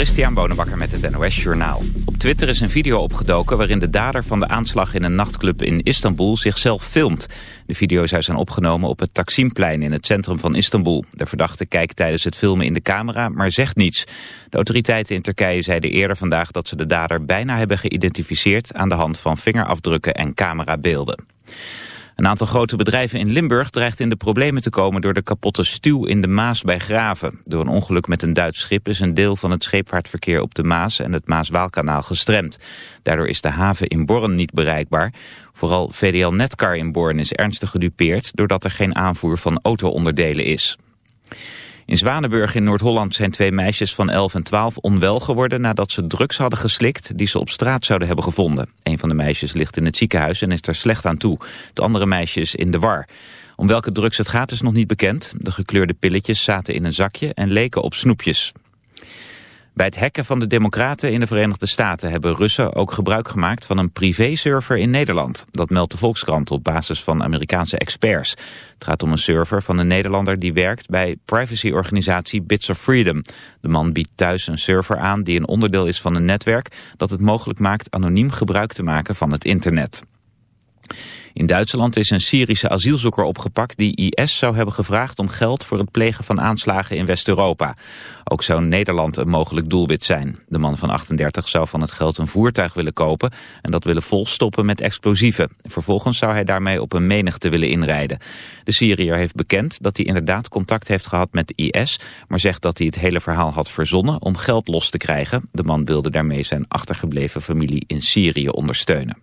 Christian Bonenbakker met het NOS Journaal. Op Twitter is een video opgedoken waarin de dader van de aanslag in een nachtclub in Istanbul zichzelf filmt. De video zou zijn opgenomen op het Taksimplein in het centrum van Istanbul. De verdachte kijkt tijdens het filmen in de camera, maar zegt niets. De autoriteiten in Turkije zeiden eerder vandaag dat ze de dader bijna hebben geïdentificeerd aan de hand van vingerafdrukken en camerabeelden. Een aantal grote bedrijven in Limburg dreigt in de problemen te komen door de kapotte stuw in de Maas bij Graven. Door een ongeluk met een Duits schip is een deel van het scheepvaartverkeer op de Maas en het Maas-Waalkanaal gestremd. Daardoor is de haven in Born niet bereikbaar. Vooral VDL Netcar in Born is ernstig gedupeerd doordat er geen aanvoer van auto-onderdelen is. In Zwanenburg in Noord-Holland zijn twee meisjes van 11 en 12 onwel geworden nadat ze drugs hadden geslikt die ze op straat zouden hebben gevonden. Een van de meisjes ligt in het ziekenhuis en is er slecht aan toe. Het andere meisje is in de war. Om welke drugs het gaat is nog niet bekend. De gekleurde pilletjes zaten in een zakje en leken op snoepjes. Bij het hacken van de democraten in de Verenigde Staten hebben Russen ook gebruik gemaakt van een privéserver in Nederland. Dat meldt de Volkskrant op basis van Amerikaanse experts. Het gaat om een server van een Nederlander die werkt bij privacyorganisatie Bits of Freedom. De man biedt thuis een server aan die een onderdeel is van een netwerk dat het mogelijk maakt anoniem gebruik te maken van het internet. In Duitsland is een Syrische asielzoeker opgepakt die IS zou hebben gevraagd om geld voor het plegen van aanslagen in West-Europa. Ook zou Nederland een mogelijk doelwit zijn. De man van 38 zou van het geld een voertuig willen kopen en dat willen volstoppen met explosieven. Vervolgens zou hij daarmee op een menigte willen inrijden. De Syriër heeft bekend dat hij inderdaad contact heeft gehad met de IS, maar zegt dat hij het hele verhaal had verzonnen om geld los te krijgen. De man wilde daarmee zijn achtergebleven familie in Syrië ondersteunen.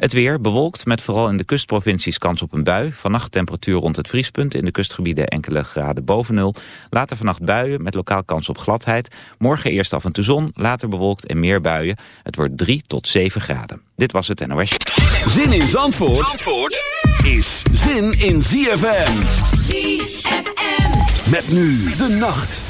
Het weer bewolkt met vooral in de kustprovincies kans op een bui. Vannacht temperatuur rond het vriespunt. In de kustgebieden enkele graden boven nul. Later vannacht buien met lokaal kans op gladheid. Morgen eerst af en toe zon, later bewolkt en meer buien. Het wordt 3 tot 7 graden. Dit was het NOS. Zin in Zandvoort, Zandvoort is zin in ZFM. ZFM. Met nu de nacht.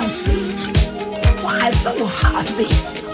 don't see why so hard to be.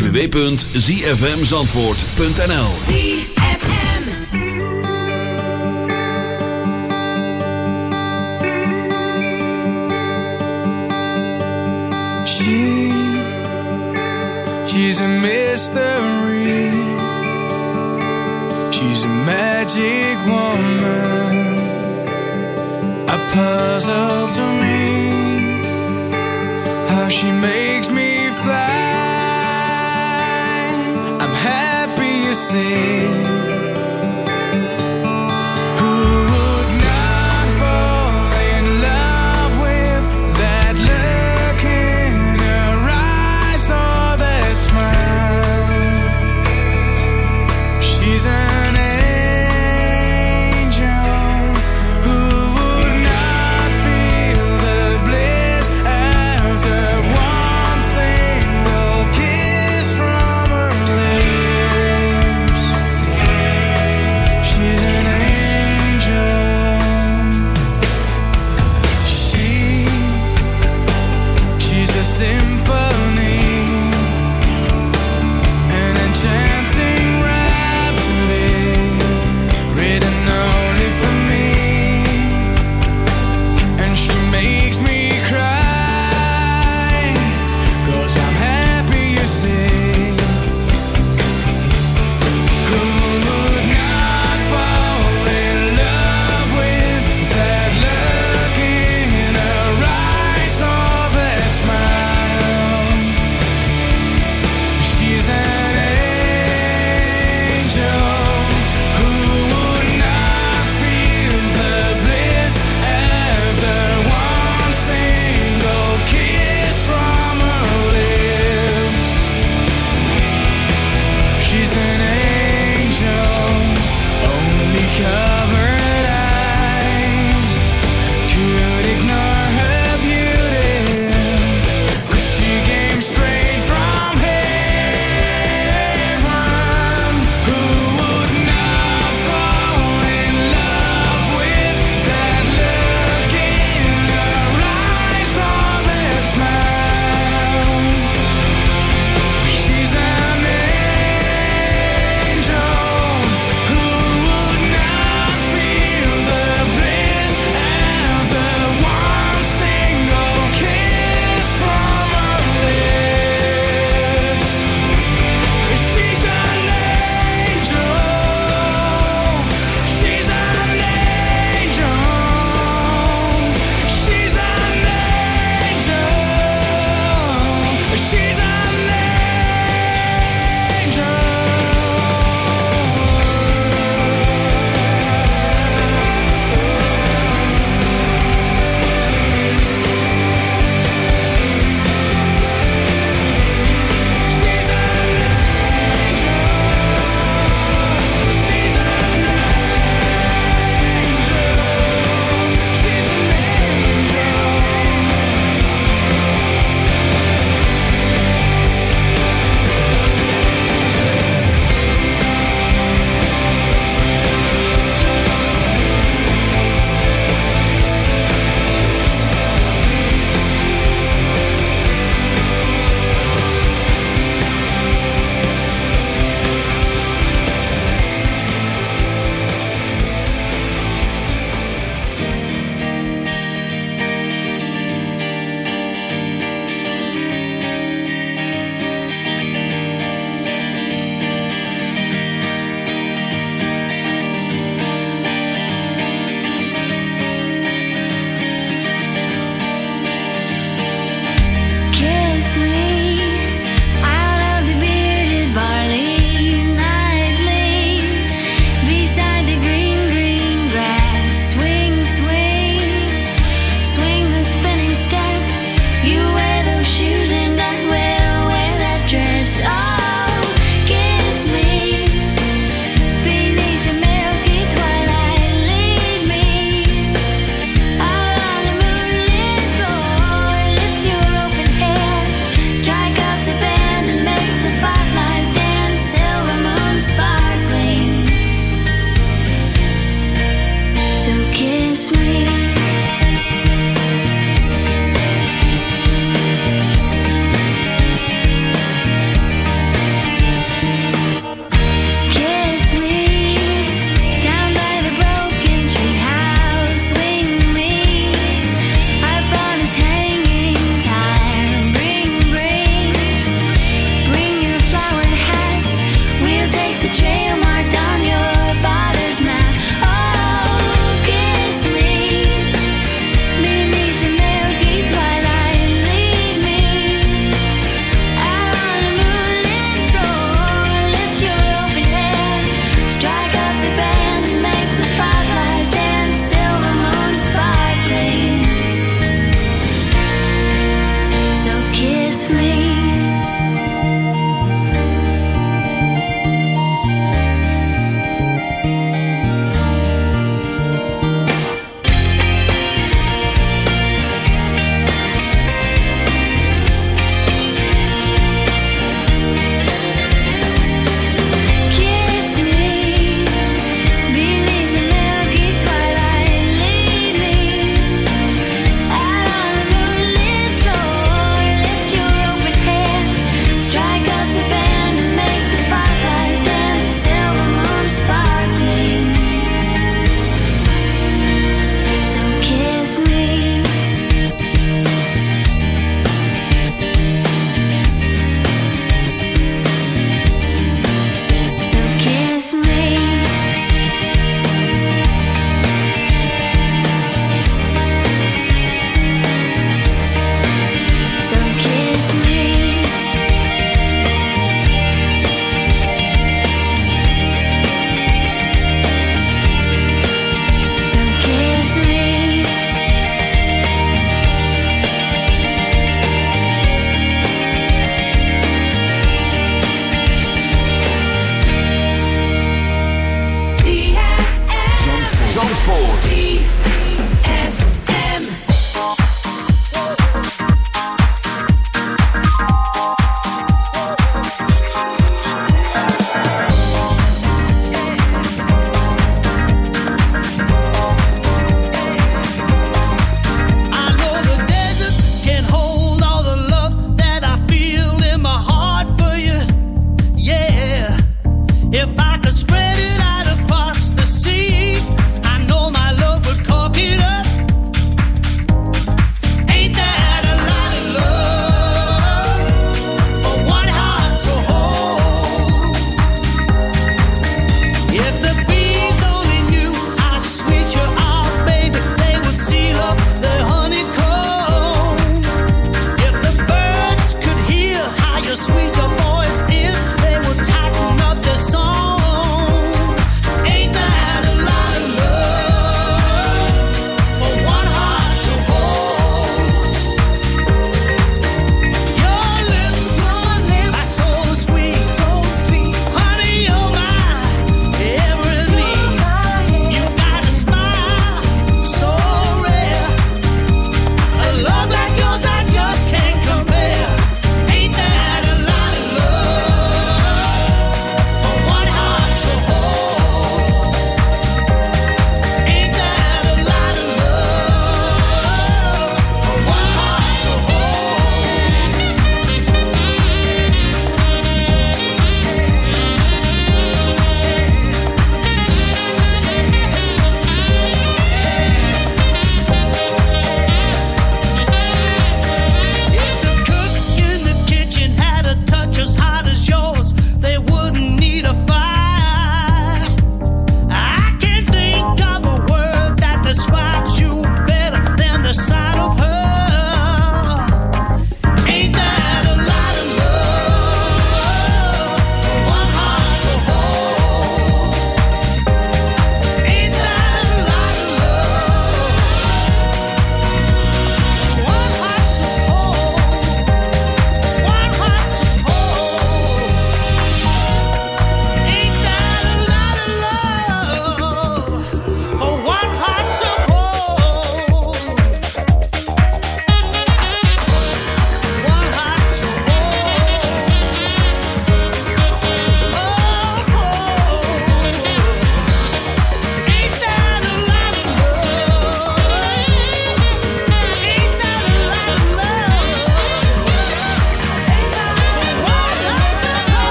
www.zfmzandvoort.nl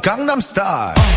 Gangnam Style.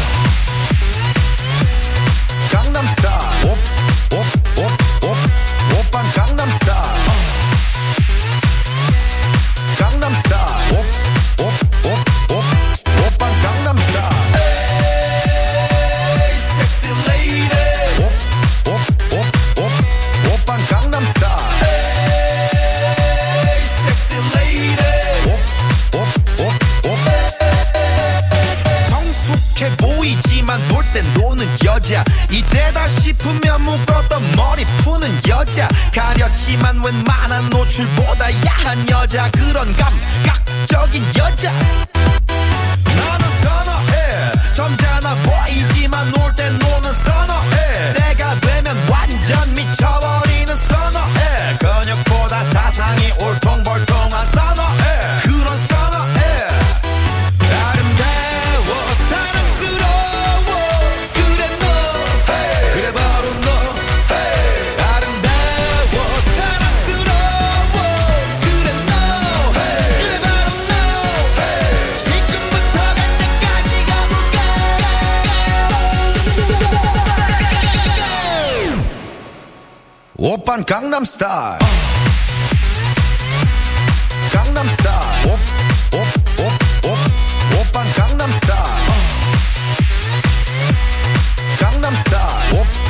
Op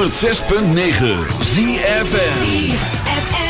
106.9 ZFM.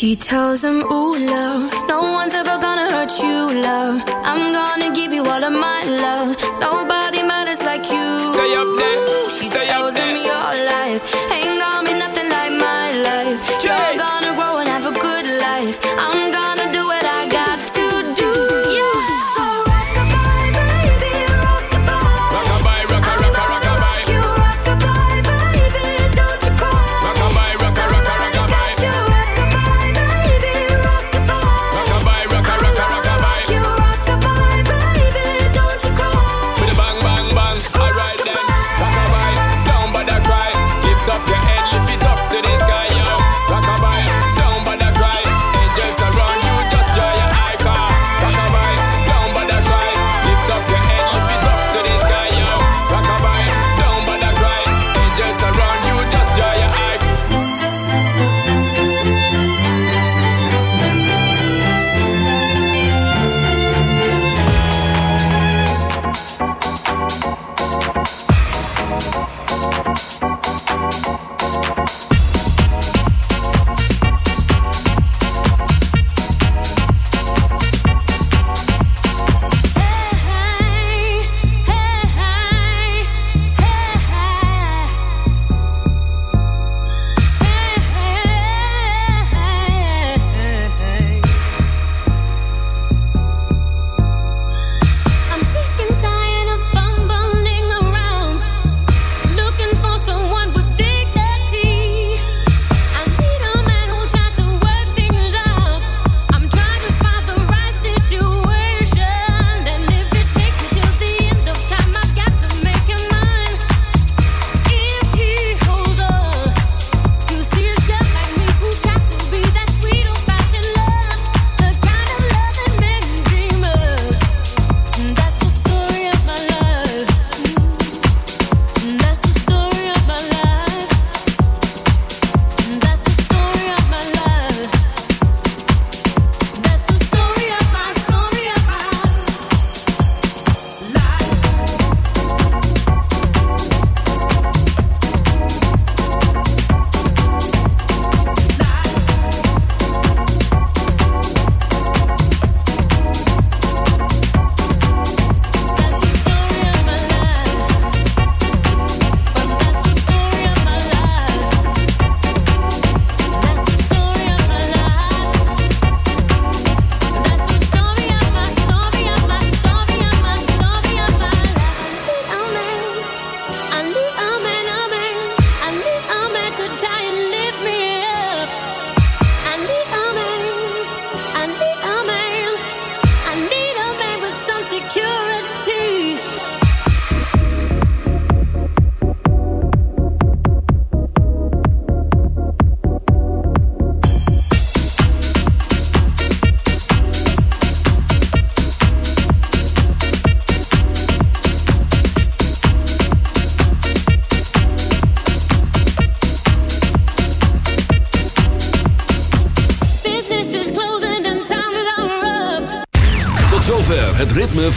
She tells him, ooh, love.